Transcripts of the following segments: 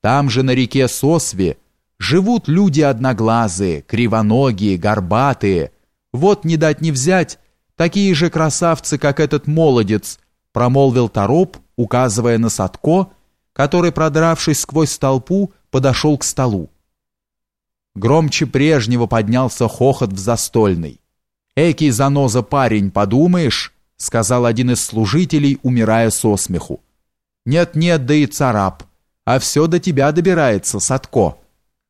Там же на реке Сосве живут люди одноглазые, кривоногие, горбатые. Вот не дать не взять, такие же красавцы, как этот молодец, промолвил Тороп, указывая на Садко, который, продравшись сквозь толпу, подошел к столу. Громче прежнего поднялся хохот в застольный. «Экий заноза парень, подумаешь?» — сказал один из служителей, умирая со смеху. «Нет-нет, да и царап, а все до тебя добирается, Садко».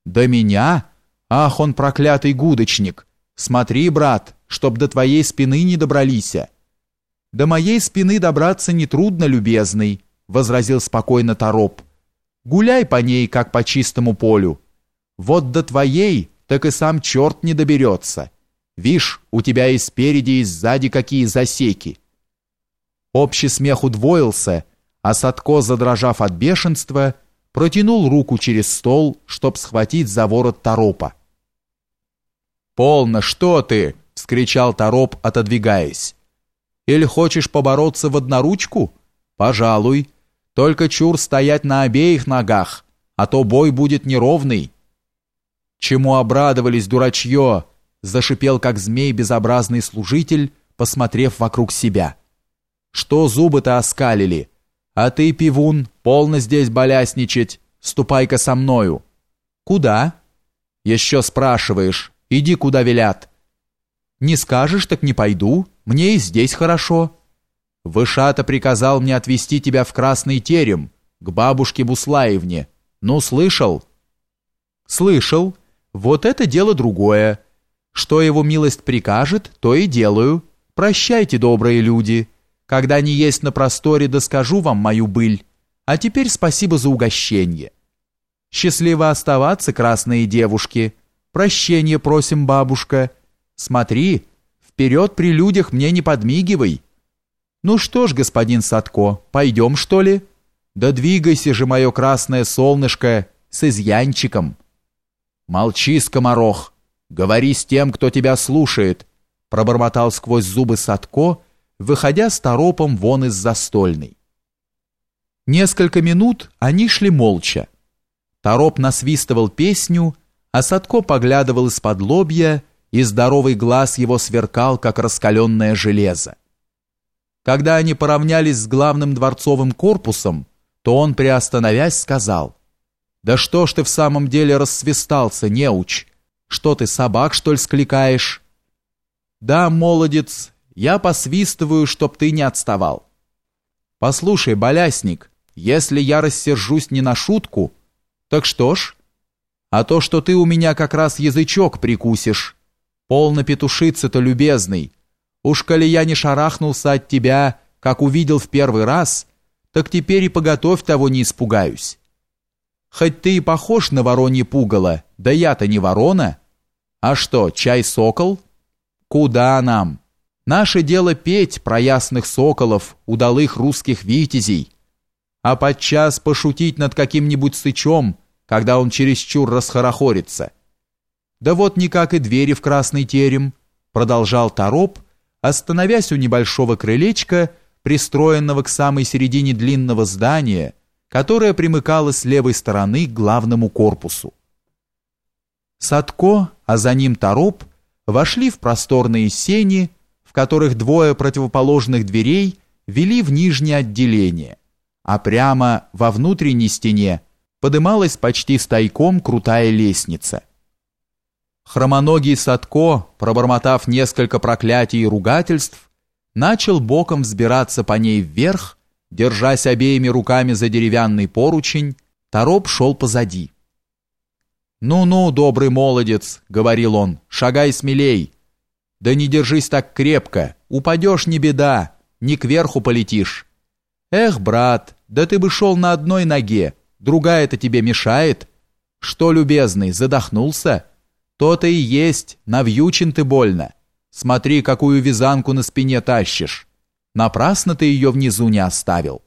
«До меня? Ах, он проклятый гудочник! Смотри, брат, чтоб до твоей спины не добрались». «До моей спины добраться нетрудно, любезный», — возразил спокойно Тороп. «Гуляй по ней, как по чистому полю. Вот до твоей так и сам черт не доберется. Вишь, у тебя и спереди, и сзади какие засеки. Общий смех удвоился, а Садко, задрожав от бешенства, протянул руку через стол, чтоб схватить за ворот Торопа. «Полно, что ты!» — вскричал Тороп, отодвигаясь. «Или хочешь побороться в одноручку? Пожалуй. Только чур стоять на обеих ногах, а то бой будет неровный». «Чему обрадовались, дурачье?» — зашипел, как змей, безобразный служитель, посмотрев вокруг себя. «Что зубы-то оскалили? А ты, пивун, полно здесь болясничать. Ступай-ка со мною». «Куда?» «Еще спрашиваешь. Иди, куда велят». «Не скажешь, так не пойду. Мне и здесь хорошо». «Вышата приказал мне отвезти тебя в Красный терем, к бабушке Буслаевне. Ну, слышал?» «Слышал. Вот это дело другое. Что его милость прикажет, то и делаю. Прощайте, добрые люди. Когда не есть на просторе, да скажу вам мою быль. А теперь спасибо за угощение. Счастливо оставаться, красные девушки. Прощение просим, бабушка. Смотри, вперед при людях мне не подмигивай. Ну что ж, господин Садко, пойдем, что ли? Да двигайся же, мое красное солнышко, с изъянчиком. «Молчи, скоморох! Говори с тем, кто тебя слушает!» пробормотал сквозь зубы Садко, выходя с торопом вон из застольной. Несколько минут они шли молча. Тороп насвистывал песню, а Садко поглядывал из-под лобья, и здоровый глаз его сверкал, как раскаленное железо. Когда они поравнялись с главным дворцовым корпусом, то он, приостановясь, сказал — да что ж ты в самом деле рассвистался, неуч? Что ты, собак, что ли, скликаешь? Да, молодец, я посвистываю, чтоб ты не отставал. Послушай, болясник, если я рассержусь не на шутку, так что ж? А то, что ты у меня как раз язычок прикусишь. Полно петушиться-то, любезный. Уж коли я не шарахнулся от тебя, как увидел в первый раз, так теперь и поготовь того не испугаюсь. Хоть ты и похож на воронье пугало, да я-то не ворона. А что, чай-сокол? Куда нам? Наше дело петь про ясных соколов, удалых русских витязей, а подчас пошутить над каким-нибудь сычом, когда он чересчур расхорохорится. Да вот никак и двери в красный терем, продолжал Тороп, остановясь у небольшого крылечка, пристроенного к самой середине длинного здания, которая примыкала с левой стороны к главному корпусу. Садко, а за ним Тороп, вошли в просторные сени, в которых двое противоположных дверей вели в нижнее отделение, а прямо во внутренней стене подымалась почти стайком крутая лестница. Хромоногий Садко, пробормотав несколько проклятий и ругательств, начал боком взбираться по ней вверх, Держась обеими руками за деревянный поручень, Тороп шел позади. «Ну-ну, добрый молодец», — говорил он, — «шагай смелей». «Да не держись так крепко, упадешь не беда, не кверху полетишь». «Эх, брат, да ты бы шел на одной ноге, другая-то тебе мешает». «Что, любезный, задохнулся?» «То-то и есть, навьючен ты больно. Смотри, какую вязанку на спине тащишь». Напрасно ты ее внизу не оставил.